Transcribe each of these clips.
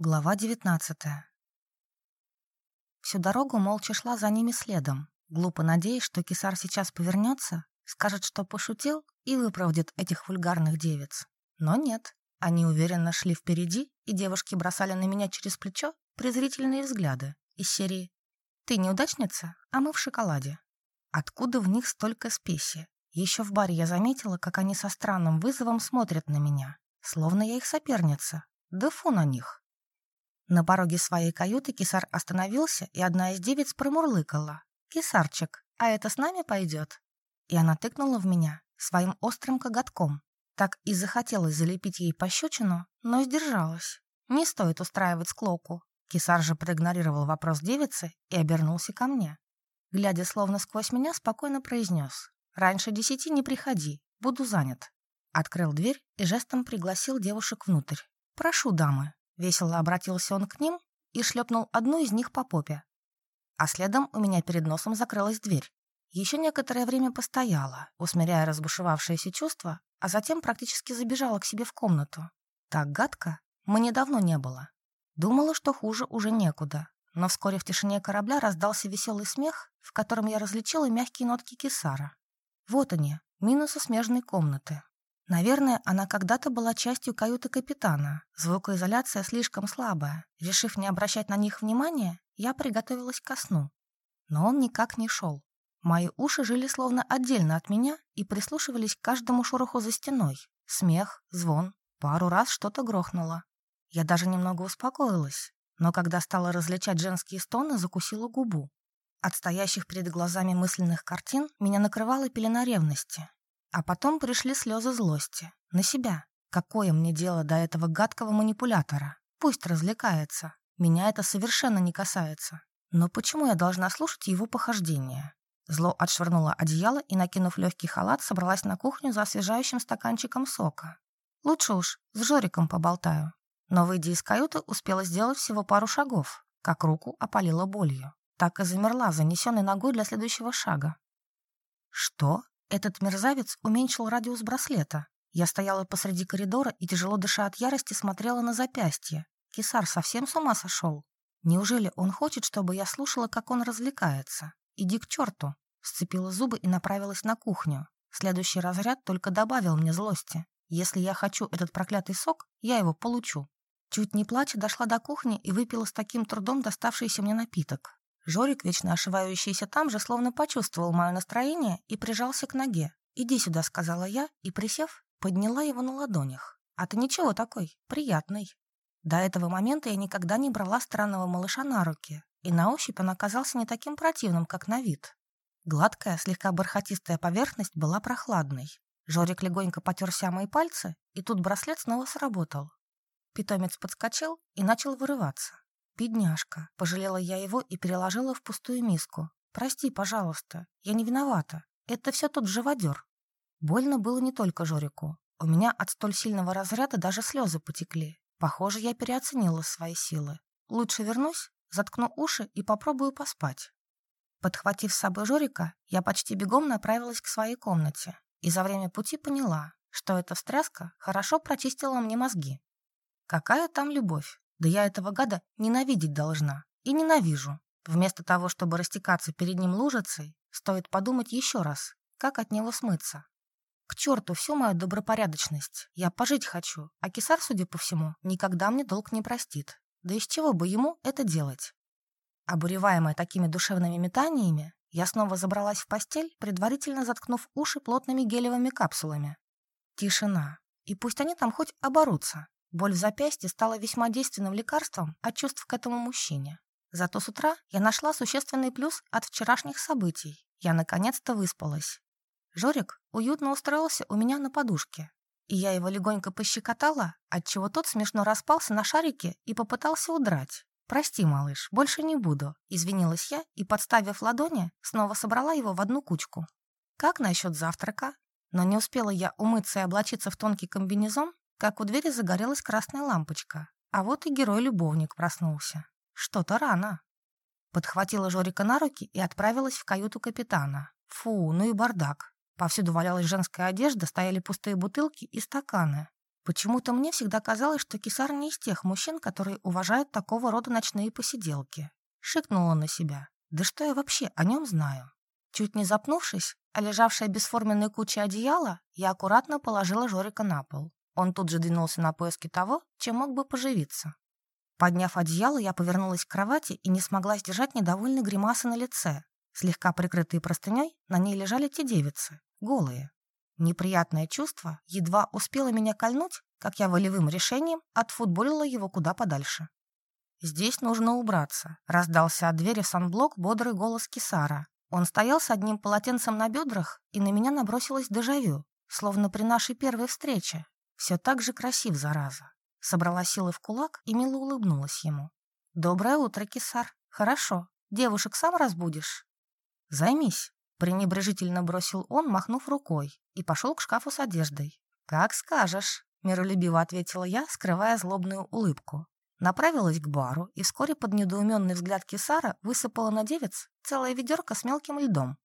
Глава девятнадцатая. Всю дорогу молча шла за ними следом, глупо надеясь, что кисар сейчас повернется, скажет, что пошутил и выправдит этих вульгарных девиц. Но нет, они уверенно шли впереди, и девушки бросали на меня через плечо презрительные взгляды из серии «Ты неудачница, а мы в шоколаде». Откуда в них столько спеси? Еще в баре я заметила, как они со странным вызовом смотрят на меня, словно я их соперница. Да фу на них. На пороге своей каюты кисар остановился, и одна из девиц промурлыкала. «Кисарчик, а это с нами пойдет?» И она тыкнула в меня своим острым коготком. Так и захотелось залепить ей пощечину, но сдержалась. Не стоит устраивать склоку. Кисар же проигнорировал вопрос девицы и обернулся ко мне. Глядя словно сквозь меня, спокойно произнес. «Раньше десяти не приходи, буду занят». Открыл дверь и жестом пригласил девушек внутрь. «Прошу, дамы». Весело обратился он к ним и шлепнул одну из них по попе. А следом у меня перед носом закрылась дверь. Еще некоторое время постояла, усмиряя разбушевавшееся чувство, а затем практически забежала к себе в комнату. Так гадко мне давно не было. Думала, что хуже уже некуда, но вскоре в тишине корабля раздался веселый смех, в котором я различила мягкие нотки кисара. Вот они, минусы смежной комнаты. Наверное, она когда-то была частью каюты капитана. Звукоизоляция слишком слабая. Решив не обращать на них внимания, я приготовилась ко сну. Но он никак не шел. Мои уши жили словно отдельно от меня и прислушивались к каждому шороху за стеной. Смех, звон, пару раз что-то грохнуло. Я даже немного успокоилась, но когда стала различать женские стоны, закусила губу. От стоящих перед глазами мысленных картин меня накрывала пелена ревности. А потом пришли слезы злости. На себя. Какое мне дело до этого гадкого манипулятора? Пусть развлекается. Меня это совершенно не касается. Но почему я должна слушать его похождения? Зло отшвырнула одеяло и, накинув легкий халат, собралась на кухню за освежающим стаканчиком сока. Лучше уж с Жориком поболтаю. Но, выйдя из каюты, успела сделать всего пару шагов, как руку опалила болью. Так и замерла, занесенной ногой для следующего шага. Что? Этот мерзавец уменьшил радиус браслета. Я стояла посреди коридора и, тяжело дыша от ярости, смотрела на запястье. Кисар совсем с ума сошел? Неужели он хочет, чтобы я слушала, как он развлекается? Иди к черту! Сцепила зубы и направилась на кухню. Следующий разряд только добавил мне злости. Если я хочу этот проклятый сок, я его получу. Чуть не плача дошла до кухни и выпила с таким трудом доставшийся мне напиток. Жорик, вечно ошивающийся там же, словно почувствовал мое настроение и прижался к ноге. «Иди сюда», — сказала я, и, присев, подняла его на ладонях. «А ты ничего такой, приятный». До этого момента я никогда не брала странного малыша на руки, и на ощупь он оказался не таким противным, как на вид. Гладкая, слегка бархатистая поверхность была прохладной. Жорик легонько потерся мои пальцы, и тут браслет снова сработал. Питомец подскочил и начал вырываться. «Бедняжка!» — пожалела я его и переложила в пустую миску. «Прости, пожалуйста, я не виновата. Это все тот живодер». Больно было не только Жорику. У меня от столь сильного разряда даже слезы потекли. Похоже, я переоценила свои силы. Лучше вернусь, заткну уши и попробую поспать. Подхватив с собой Жорика, я почти бегом направилась к своей комнате и за время пути поняла, что эта встряска хорошо прочистила мне мозги. Какая там любовь? Да я этого гада ненавидеть должна. И ненавижу. Вместо того, чтобы растекаться перед ним лужицей, стоит подумать еще раз, как от него смыться. К черту всю мою добропорядочность. Я пожить хочу, а кисар, судя по всему, никогда мне долг не простит. Да из чего бы ему это делать? Обуреваемая такими душевными метаниями, я снова забралась в постель, предварительно заткнув уши плотными гелевыми капсулами. Тишина. И пусть они там хоть оборутся. Боль в запястье стала весьма действенным лекарством от чувств к этому мужчине. Зато с утра я нашла существенный плюс от вчерашних событий. Я наконец-то выспалась. Жорик уютно устроился у меня на подушке. И я его легонько пощекотала, отчего тот смешно распался на шарике и попытался удрать. «Прости, малыш, больше не буду», — извинилась я и, подставив ладони, снова собрала его в одну кучку. «Как насчет завтрака?» Но не успела я умыться и облачиться в тонкий комбинезон, как у двери загорелась красная лампочка. А вот и герой-любовник проснулся. Что-то рано. Подхватила Жорика на руки и отправилась в каюту капитана. Фу, ну и бардак. Повсюду валялась женская одежда, стояли пустые бутылки и стаканы. Почему-то мне всегда казалось, что Кисар не из тех мужчин, которые уважают такого рода ночные посиделки. Шикнула на себя. Да что я вообще о нем знаю? Чуть не запнувшись, а лежавшая бесформенной куча одеяла, я аккуратно положила Жорика на пол. Он тут же двинулся на поиски того, чем мог бы поживиться. Подняв одеяло, я повернулась к кровати и не смогла сдержать недовольной гримасы на лице. Слегка прикрытые простыней, на ней лежали те девицы, голые. Неприятное чувство едва успело меня кольнуть, как я волевым решением отфутболила его куда подальше. «Здесь нужно убраться», — раздался от двери санблок бодрый голос Кисара. Он стоял с одним полотенцем на бедрах, и на меня набросилось дежавю, словно при нашей первой встрече. Все так же красив, зараза. Собрала силы в кулак и мило улыбнулась ему. «Доброе утро, Кисар. Хорошо. Девушек сам разбудишь?» «Займись», — пренебрежительно бросил он, махнув рукой, и пошел к шкафу с одеждой. «Как скажешь», — миролюбиво ответила я, скрывая злобную улыбку. Направилась к бару и вскоре под недоуменный взгляд Кисара высыпала на девиц целое ведерко с мелким льдом.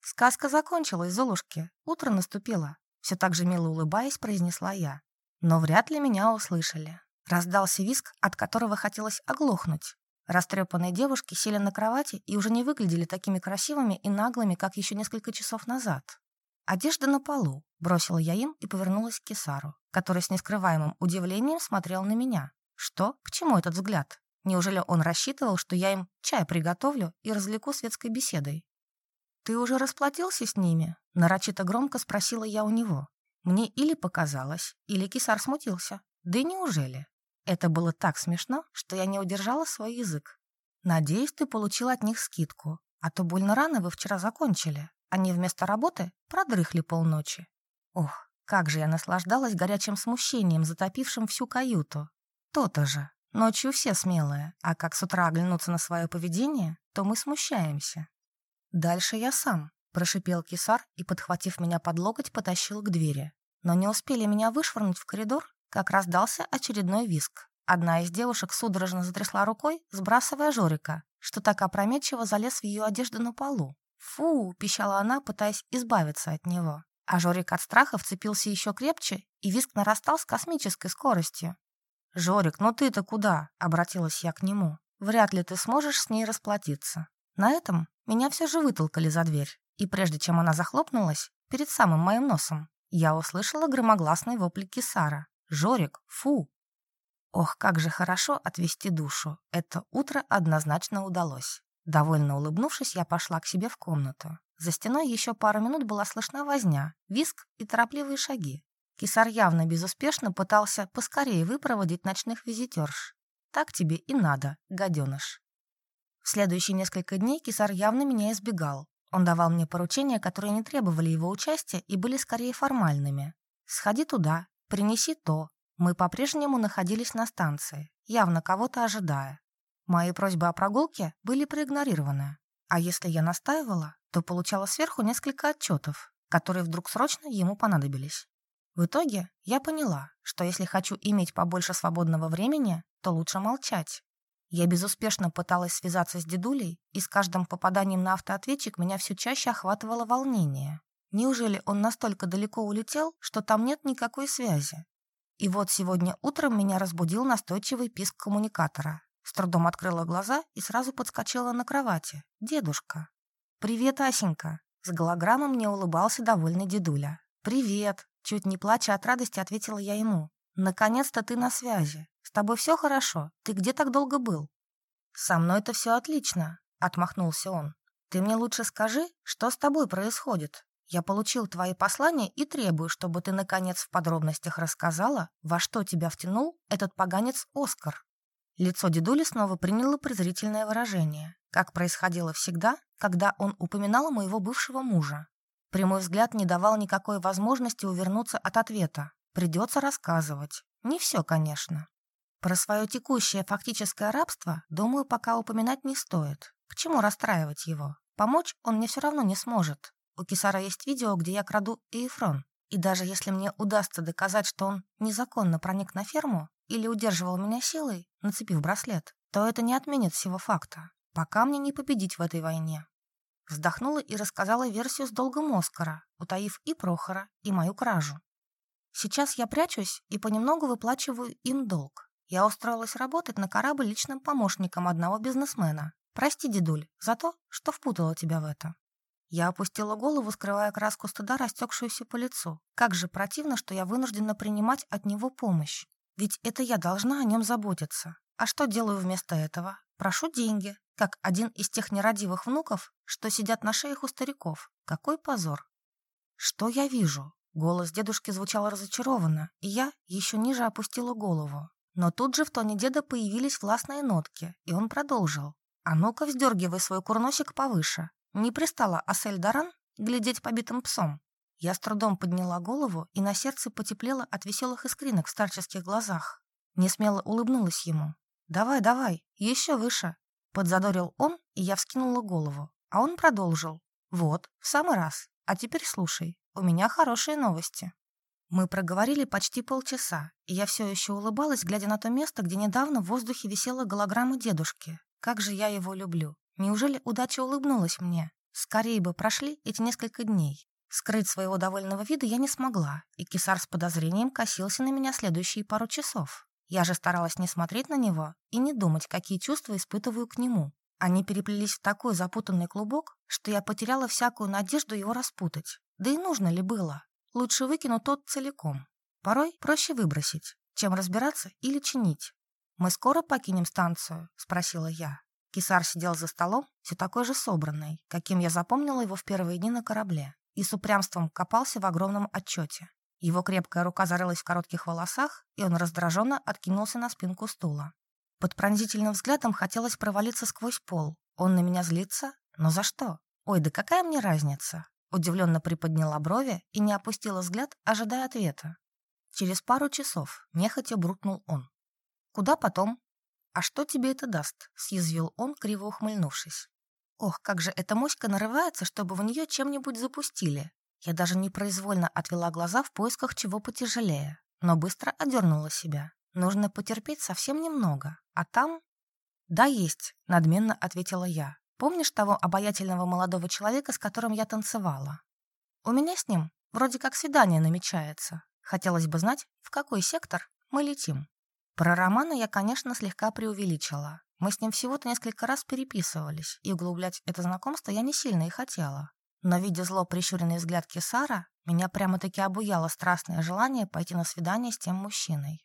«Сказка закончилась, Золушки. Утро наступило», — все так же мило улыбаясь, произнесла я. Но вряд ли меня услышали. Раздался виск, от которого хотелось оглохнуть. Растрепанные девушки сели на кровати и уже не выглядели такими красивыми и наглыми, как еще несколько часов назад. «Одежда на полу», — бросила я им и повернулась к Кесару, который с нескрываемым удивлением смотрел на меня. «Что? К чему этот взгляд? Неужели он рассчитывал, что я им чай приготовлю и развлеку светской беседой?» «Ты уже расплатился с ними?» — нарочито громко спросила я у него. Мне или показалось, или кисар смутился. Да неужели? Это было так смешно, что я не удержала свой язык. Надеюсь, ты получил от них скидку, а то больно рано вы вчера закончили. Они вместо работы продрыхли полночи. Ох, как же я наслаждалась горячим смущением, затопившим всю каюту. То-то же. Ночью все смелые, а как с утра оглянуться на свое поведение, то мы смущаемся. Дальше я сам, прошипел кисар и, подхватив меня под локоть, потащил к двери. Но не успели меня вышвырнуть в коридор, как раздался очередной виск. Одна из девушек судорожно затрясла рукой, сбрасывая Жорика, что так опрометчиво залез в ее одежду на полу. «Фу!» – пищала она, пытаясь избавиться от него. А Жорик от страха вцепился еще крепче, и виск нарастал с космической скоростью. «Жорик, ну ты-то куда?» – обратилась я к нему. «Вряд ли ты сможешь с ней расплатиться». На этом меня все же вытолкали за дверь, и прежде чем она захлопнулась, перед самым моим носом, я услышала громогласный вопль Кисара. Жорик, фу! Ох, как же хорошо отвести душу. Это утро однозначно удалось. Довольно улыбнувшись, я пошла к себе в комнату. За стеной еще пару минут была слышна возня, виск и торопливые шаги. Кисар явно безуспешно пытался поскорее выпроводить ночных визитерш. Так тебе и надо, гаденыш. В следующие несколько дней Кисар явно меня избегал. Он давал мне поручения, которые не требовали его участия и были скорее формальными. «Сходи туда, «Принеси то». Мы по-прежнему находились на станции, явно кого-то ожидая. Мои просьбы о прогулке были проигнорированы. А если я настаивала, то получала сверху несколько отчетов, которые вдруг срочно ему понадобились. В итоге я поняла, что если хочу иметь побольше свободного времени, то лучше молчать. Я безуспешно пыталась связаться с дедулей, и с каждым попаданием на автоответчик меня все чаще охватывало волнение. Неужели он настолько далеко улетел, что там нет никакой связи? И вот сегодня утром меня разбудил настойчивый писк коммуникатора. С трудом открыла глаза и сразу подскочила на кровати. Дедушка. «Привет, Асенька!» С голограммой мне улыбался довольный дедуля. «Привет!» Чуть не плача от радости, ответила я ему. «Наконец-то ты на связи. С тобой все хорошо? Ты где так долго был?» «Со мной-то все отлично», — отмахнулся он. «Ты мне лучше скажи, что с тобой происходит?» Я получил твои послания и требую, чтобы ты, наконец, в подробностях рассказала, во что тебя втянул этот поганец Оскар». Лицо дедули снова приняло презрительное выражение, как происходило всегда, когда он упоминал моего бывшего мужа. Прямой взгляд не давал никакой возможности увернуться от ответа. Придется рассказывать. Не все, конечно. Про свое текущее фактическое рабство, думаю, пока упоминать не стоит. К чему расстраивать его? Помочь он мне все равно не сможет. У Кисара есть видео, где я краду Эйфрон. И даже если мне удастся доказать, что он незаконно проник на ферму или удерживал меня силой, нацепив браслет, то это не отменит всего факта. Пока мне не победить в этой войне. Вздохнула и рассказала версию с долгом Оскара, утаив и Прохора, и мою кражу. Сейчас я прячусь и понемногу выплачиваю им долг. Я устроилась работать на корабль личным помощником одного бизнесмена. Прости, дедуль, за то, что впутала тебя в это. Я опустила голову, скрывая краску стыда, растекшуюся по лицу. Как же противно, что я вынуждена принимать от него помощь. Ведь это я должна о нем заботиться. А что делаю вместо этого? Прошу деньги, как один из тех нерадивых внуков, что сидят на шеях у стариков. Какой позор. Что я вижу? Голос дедушки звучал разочарованно, и я еще ниже опустила голову. Но тут же в тоне деда появились властные нотки, и он продолжил. «А ну-ка, вздергивай свой курносик повыше. Не пристала Асель Даран глядеть побитым псом». Я с трудом подняла голову, и на сердце потеплело от веселых искринок в старческих глазах. Несмело улыбнулась ему. «Давай, давай, еще выше!» Подзадорил он, и я вскинула голову. А он продолжил. «Вот, в самый раз. А теперь слушай, у меня хорошие новости». Мы проговорили почти полчаса, и я все еще улыбалась, глядя на то место, где недавно в воздухе висела голограмма дедушки. Как же я его люблю. Неужели удача улыбнулась мне? Скорее бы прошли эти несколько дней. Скрыть своего довольного вида я не смогла, и кисар с подозрением косился на меня следующие пару часов. Я же старалась не смотреть на него и не думать, какие чувства испытываю к нему. Они переплелись в такой запутанный клубок, что я потеряла всякую надежду его распутать. Да и нужно ли было? Лучше выкину тот целиком. Порой проще выбросить, чем разбираться или чинить. «Мы скоро покинем станцию?» – спросила я. Кисар сидел за столом, все такой же собранный, каким я запомнила его в первые дни на корабле, и с упрямством копался в огромном отчете. Его крепкая рука зарылась в коротких волосах, и он раздраженно откинулся на спинку стула. Под пронзительным взглядом хотелось провалиться сквозь пол. Он на меня злится? Но за что? Ой, да какая мне разница? Удивленно приподняла брови и не опустила взгляд, ожидая ответа. Через пару часов нехотя брукнул он. «Куда потом?» «А что тебе это даст?» — съязвил он, криво ухмыльнувшись. «Ох, как же эта моська нарывается, чтобы в нее чем-нибудь запустили!» Я даже непроизвольно отвела глаза в поисках чего потяжелее, но быстро одернула себя. Нужно потерпеть совсем немного, а там... «Да, есть», — надменно ответила я. Помнишь того обаятельного молодого человека, с которым я танцевала? У меня с ним вроде как свидание намечается. Хотелось бы знать, в какой сектор мы летим. Про Романа я, конечно, слегка преувеличила. Мы с ним всего-то несколько раз переписывались, и углублять это знакомство я не сильно и хотела. Но, видя зло прищуренный взгляд Кесара, меня прямо-таки обуяло страстное желание пойти на свидание с тем мужчиной.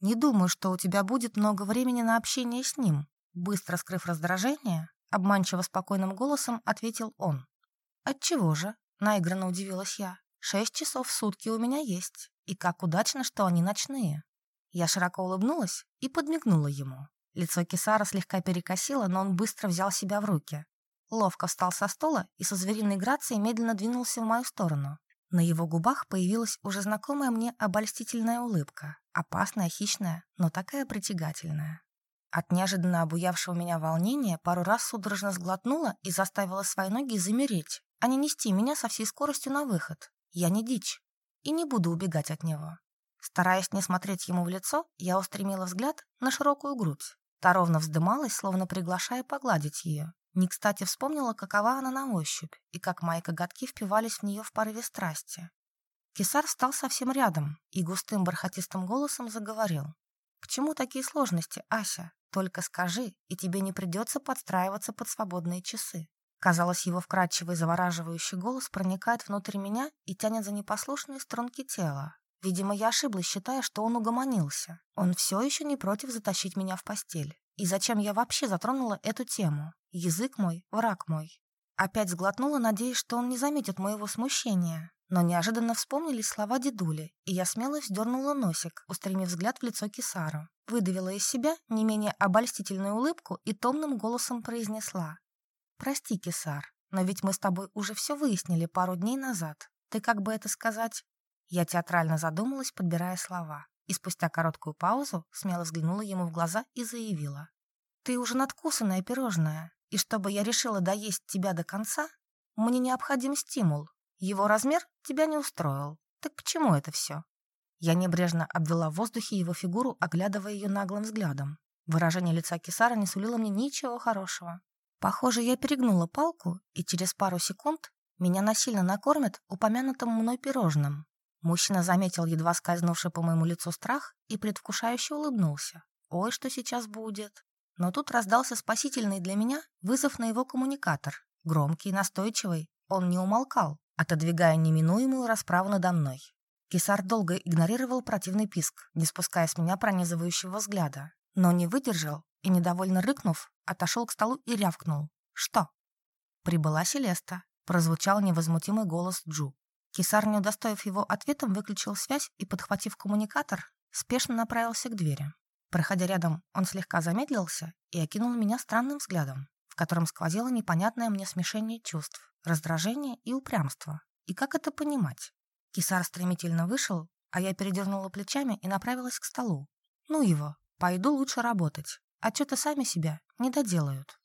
«Не думаю, что у тебя будет много времени на общение с ним», быстро скрыв раздражение, Обманчиво спокойным голосом ответил он. «Отчего же?» — наигранно удивилась я. «Шесть часов в сутки у меня есть. И как удачно, что они ночные». Я широко улыбнулась и подмигнула ему. Лицо Кисара слегка перекосило, но он быстро взял себя в руки. Ловко встал со стола и со звериной грацией медленно двинулся в мою сторону. На его губах появилась уже знакомая мне обольстительная улыбка. Опасная, хищная, но такая притягательная. От неожиданно обуявшего меня волнения пару раз судорожно сглотнула и заставила свои ноги замереть, а не нести меня со всей скоростью на выход. Я не дичь и не буду убегать от него. Стараясь не смотреть ему в лицо, я устремила взгляд на широкую грудь. Та ровно вздымалась, словно приглашая погладить ее. Не кстати вспомнила, какова она на ощупь, и как мои коготки впивались в нее в порыве страсти. Кисар стал совсем рядом и густым бархатистым голосом заговорил. «К чему такие сложности, Ася? Только скажи, и тебе не придется подстраиваться под свободные часы. Казалось, его вкрадчивый завораживающий голос проникает внутрь меня и тянет за непослушные струнки тела. Видимо, я ошиблась, считая, что он угомонился. Он все еще не против затащить меня в постель. И зачем я вообще затронула эту тему? Язык мой, враг мой. Опять сглотнула, надеясь, что он не заметит моего смущения. Но неожиданно вспомнились слова дедули, и я смело вздернула носик, устремив взгляд в лицо Кисару. Выдавила из себя не менее обольстительную улыбку и томным голосом произнесла. «Прости, Кисар, но ведь мы с тобой уже все выяснили пару дней назад. Ты как бы это сказать?» Я театрально задумалась, подбирая слова, и спустя короткую паузу смело взглянула ему в глаза и заявила. «Ты уже надкусанное пирожное, и чтобы я решила доесть тебя до конца, мне необходим стимул, его размер тебя не устроил. Так к чему это все? Я небрежно обвела в воздухе его фигуру, оглядывая ее наглым взглядом. Выражение лица Кисара не сулило мне ничего хорошего. Похоже, я перегнула палку, и через пару секунд меня насильно накормят упомянутым мной пирожным. Мужчина заметил едва скользнувший по моему лицу страх и предвкушающе улыбнулся. Ой, что сейчас будет. Но тут раздался спасительный для меня вызов на его коммуникатор. Громкий, настойчивый. Он не умолкал, отодвигая неминуемую расправу надо мной. Кисар долго игнорировал противный писк, не спуская с меня пронизывающего взгляда. Но не выдержал и, недовольно рыкнув, отошел к столу и рявкнул. «Что?» Прибыла Селеста. Прозвучал невозмутимый голос Джу. Кисар, не удостоив его ответом, выключил связь и, подхватив коммуникатор, спешно направился к двери. Проходя рядом, он слегка замедлился и окинул меня странным взглядом, в котором сквозило непонятное мне смешение чувств, раздражение и упрямство. И как это понимать? Кисар стремительно вышел, а я передернула плечами и направилась к столу. Ну его, пойду лучше работать. Отчеты сами себя не доделают.